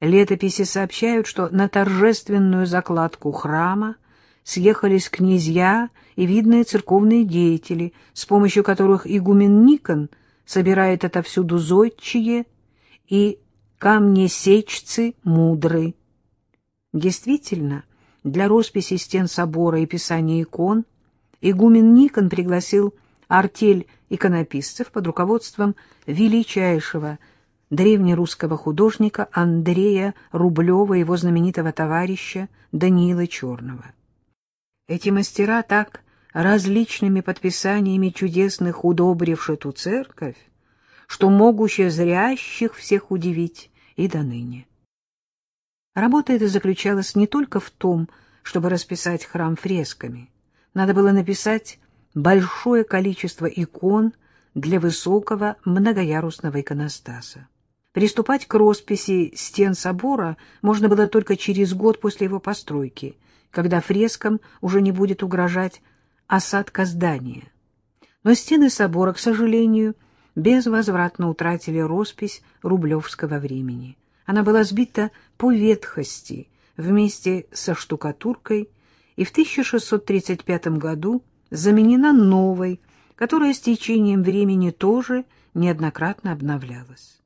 Летописи сообщают, что на торжественную закладку храма съехались князья и видные церковные деятели, с помощью которых игумен Никон собирает отовсюду зодчие и камнесечцы мудры. Действительно, для росписи стен собора и писания икон игумен Никон пригласил артель иконописцев под руководством величайшего древнерусского художника Андрея Рублева и его знаменитого товарища Даниила Черного. Эти мастера так различными подписаниями чудесных удобривши ту церковь, что могуще зрящих всех удивить и до ныне. Работа эта заключалась не только в том, чтобы расписать храм фресками. Надо было написать большое количество икон для высокого многоярусного иконостаса. Приступать к росписи стен собора можно было только через год после его постройки, когда фрескам уже не будет угрожать осадка здания. Но стены собора, к сожалению, безвозвратно утратили роспись рублевского времени. Она была сбита по ветхости вместе со штукатуркой и в 1635 году заменена новой, которая с течением времени тоже неоднократно обновлялась.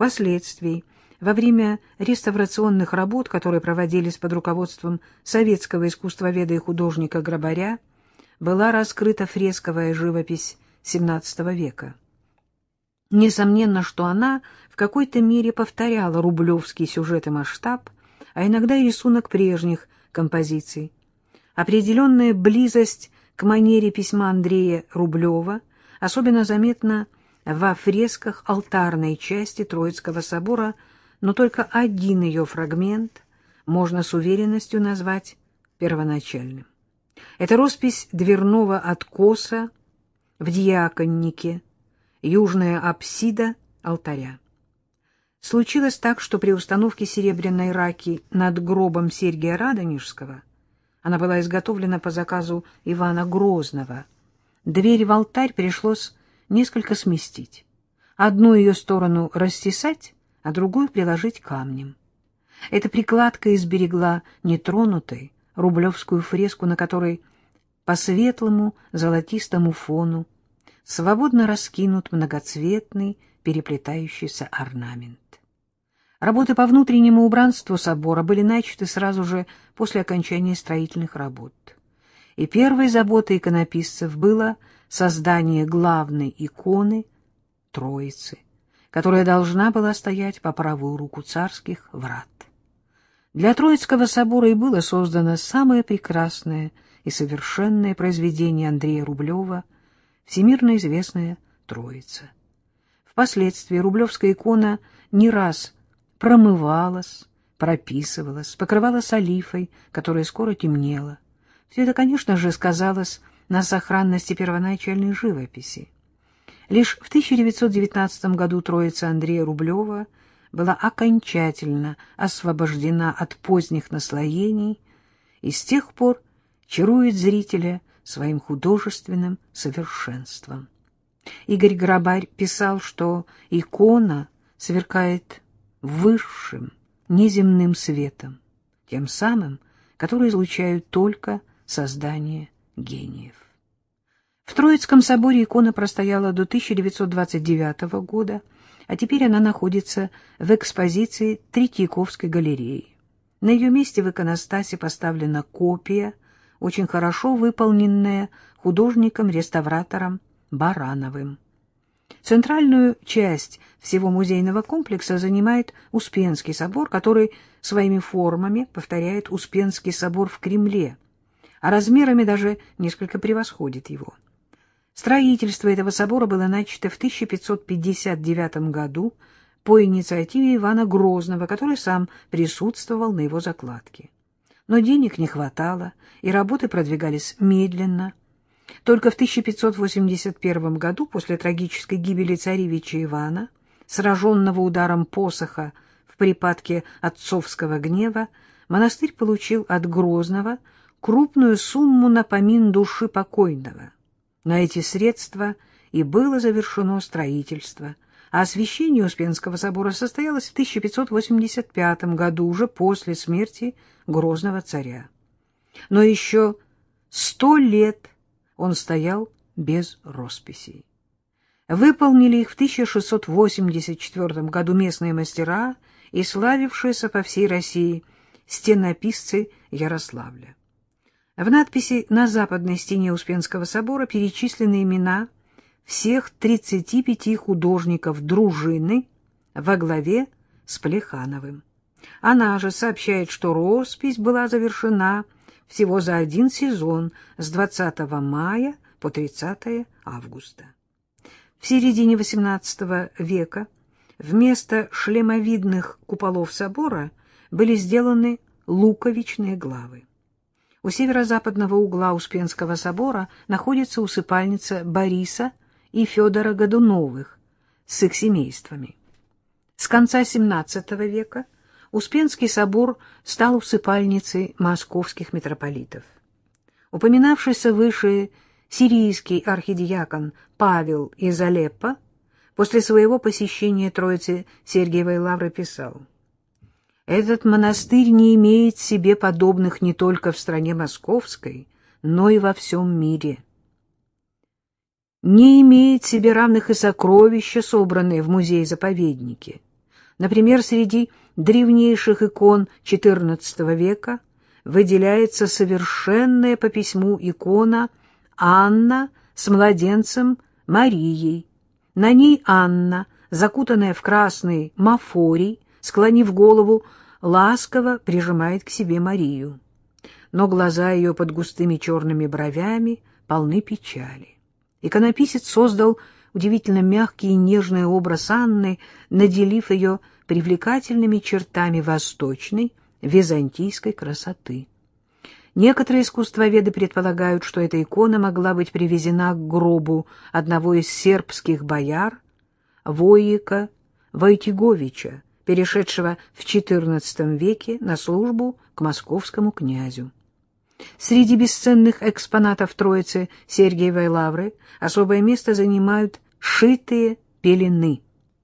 Впоследствии, во время реставрационных работ, которые проводились под руководством советского искусствоведа и художника Грабаря, была раскрыта фресковая живопись XVII века. Несомненно, что она в какой-то мере повторяла рублевский сюжет и масштаб, а иногда и рисунок прежних композиций. Определенная близость к манере письма Андрея Рублева особенно заметна во фресках алтарной части Троицкого собора, но только один ее фрагмент можно с уверенностью назвать первоначальным. Это роспись дверного откоса в Дьяконнике, южная апсида алтаря. Случилось так, что при установке серебряной раки над гробом Сергия Радонежского она была изготовлена по заказу Ивана Грозного. Дверь в алтарь пришлось несколько сместить. Одну ее сторону растесать, а другую приложить камнем. Эта прикладка изберегла нетронутой рублевскую фреску, на которой по светлому золотистому фону свободно раскинут многоцветный переплетающийся орнамент. Работы по внутреннему убранству собора были начаты сразу же после окончания строительных работ. И первой заботой иконописцев было создание главной иконы Троицы, которая должна была стоять по правую руку царских врат. Для Троицкого собора и было создано самое прекрасное и совершенное произведение Андрея Рублева, всемирно известная Троица. Впоследствии рублевская икона не раз промывалась, прописывалась, покрывалась олифой, которая скоро темнела. Все это, конечно же, сказалось на сохранности первоначальной живописи. Лишь в 1919 году троица Андрея Рублева была окончательно освобождена от поздних наслоений и с тех пор чарует зрителя своим художественным совершенством. Игорь Грабарь писал, что икона сверкает высшим, неземным светом, тем самым, который излучают только создание гениев. В Троицком соборе икона простояла до 1929 года, а теперь она находится в экспозиции Третьяковской галереи. На ее месте в иконостасе поставлена копия, очень хорошо выполненная художником-реставратором Барановым. Центральную часть всего музейного комплекса занимает Успенский собор, который своими формами повторяет Успенский собор в Кремле, а размерами даже несколько превосходит его. Строительство этого собора было начато в 1559 году по инициативе Ивана Грозного, который сам присутствовал на его закладке. Но денег не хватало, и работы продвигались медленно. Только в 1581 году, после трагической гибели царевича Ивана, сраженного ударом посоха в припадке отцовского гнева, монастырь получил от Грозного крупную сумму на помин души покойного – на эти средства и было завершено строительство, а освящение Успенского собора состоялось в 1585 году, уже после смерти Грозного царя. Но еще сто лет он стоял без росписей. Выполнили их в 1684 году местные мастера и славившиеся по всей России стенописцы Ярославля. В надписи на западной стене Успенского собора перечислены имена всех 35 художников дружины во главе с Плехановым. Она же сообщает, что роспись была завершена всего за один сезон с 20 мая по 30 августа. В середине XVIII века вместо шлемовидных куполов собора были сделаны луковичные главы. У северо-западного угла Успенского собора находится усыпальница Бориса и Федора Годуновых с их семействами. С конца XVII века Успенский собор стал усыпальницей московских митрополитов. Упоминавшийся выше сирийский архидиакон Павел из Алеппо после своего посещения Троицы Сергиевой Лавры писал «Этот монастырь не имеет себе подобных не только в стране московской, но и во всем мире» не имеет себе равных и сокровища, собранные в музее-заповеднике. Например, среди древнейших икон XIV века выделяется совершенная по письму икона Анна с младенцем Марией. На ней Анна, закутанная в красный мафорий, склонив голову, ласково прижимает к себе Марию. Но глаза ее под густыми черными бровями полны печали. Иконописец создал удивительно мягкий и нежный образ Анны, наделив ее привлекательными чертами восточной, византийской красоты. Некоторые искусствоведы предполагают, что эта икона могла быть привезена к гробу одного из сербских бояр, Воика Войтиговича, перешедшего в XIV веке на службу к московскому князю. Среди бесценных экспонатов Троицы Сергиевой Лавры особое место занимают шитые пелены.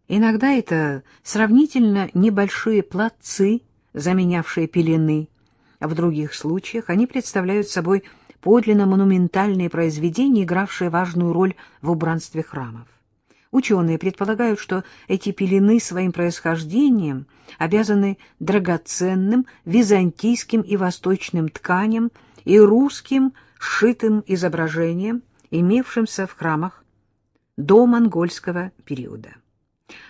Иногда это сравнительно небольшие платцы, заменявшие пелены, а в других случаях они представляют собой подлинно монументальные произведения, игравшие важную роль в убранстве храмов. Ученые предполагают, что эти пелены своим происхождением обязаны драгоценным византийским и восточным тканям и русским сшитым изображением, имевшимся в храмах до монгольского периода.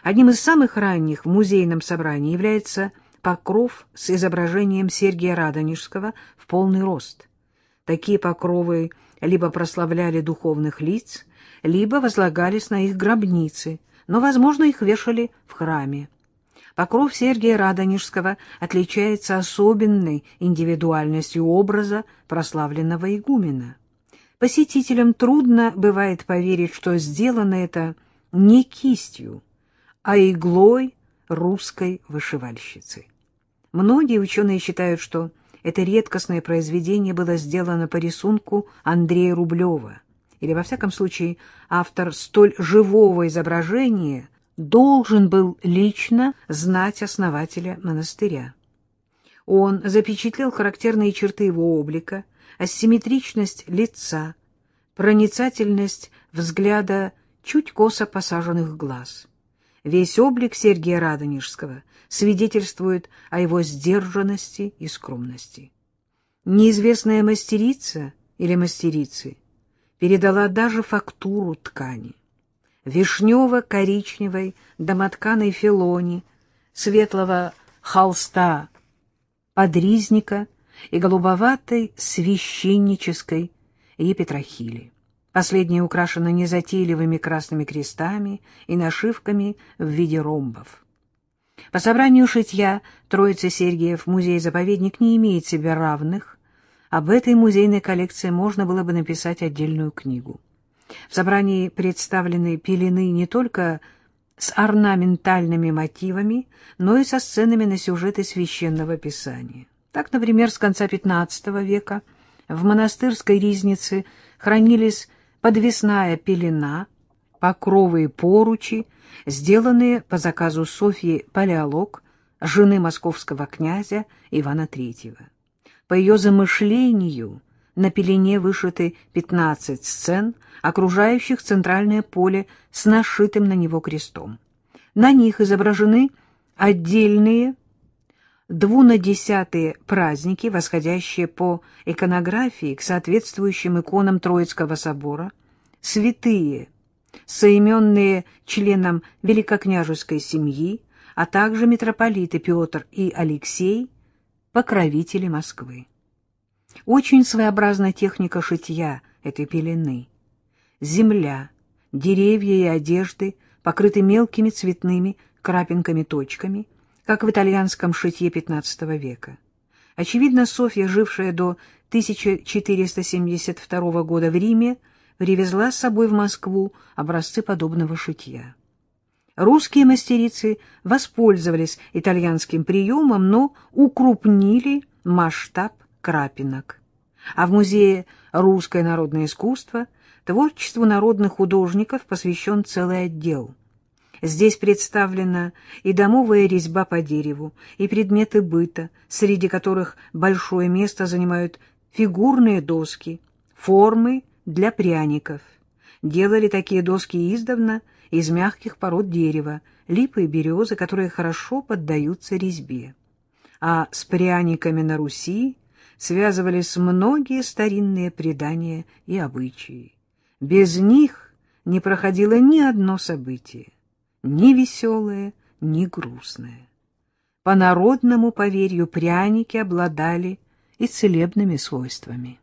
Одним из самых ранних в музейном собрании является покров с изображением Сергия Радонежского в полный рост. Такие покровы либо прославляли духовных лиц, либо возлагались на их гробницы, но, возможно, их вешали в храме. Покров Сергия Радонежского отличается особенной индивидуальностью образа прославленного игумена. Посетителям трудно бывает поверить, что сделано это не кистью, а иглой русской вышивальщицы. Многие ученые считают, что это редкостное произведение было сделано по рисунку Андрея Рублева, или, во всяком случае, автор столь живого изображения должен был лично знать основателя монастыря. Он запечатлел характерные черты его облика, асимметричность лица, проницательность взгляда чуть косо посаженных глаз. Весь облик Сергия Радонежского свидетельствует о его сдержанности и скромности. Неизвестная мастерица или мастерицы передала даже фактуру ткани вишнево-коричневой домотканой филони, светлого холста подризника и голубоватой священнической епитрахили. Последняя украшена незатейливыми красными крестами и нашивками в виде ромбов. По собранию шитья Троицы Сергиев музей-заповедник не имеет себе равных. Об этой музейной коллекции можно было бы написать отдельную книгу. В собрании представлены пелены не только с орнаментальными мотивами, но и со сценами на сюжеты священного писания. Так, например, с конца XV века в монастырской ризнице хранились подвесная пелена покровы и поручи, сделанные по заказу Софьи Палеолог, жены московского князя Ивана III. По ее замышлению на пелене вышиты 15 сцен, окружающих центральное поле с нашитым на него крестом. На них изображены отдельные двунадесятые праздники, восходящие по иконографии к соответствующим иконам Троицкого собора, святые, соименные членам великокняжеской семьи, а также митрополиты Петр и Алексей, покровители Москвы. Очень своеобразна техника шитья этой пелены. Земля, деревья и одежды покрыты мелкими цветными крапинками-точками, как в итальянском шитье XV века. Очевидно, Софья, жившая до 1472 года в Риме, привезла с собой в Москву образцы подобного шитья. Русские мастерицы воспользовались итальянским приемом, но укрупнили масштаб крапинок. А в Музее «Русское народное искусство» творчеству народных художников посвящен целый отдел. Здесь представлена и домовая резьба по дереву, и предметы быта, среди которых большое место занимают фигурные доски, формы для пряников. Делали такие доски издавна из мягких пород дерева, липы и березы, которые хорошо поддаются резьбе. А с пряниками на Руси связывались многие старинные предания и обычаи. Без них не проходило ни одно событие, ни веселое, ни грустное. По народному поверью пряники обладали и целебными свойствами.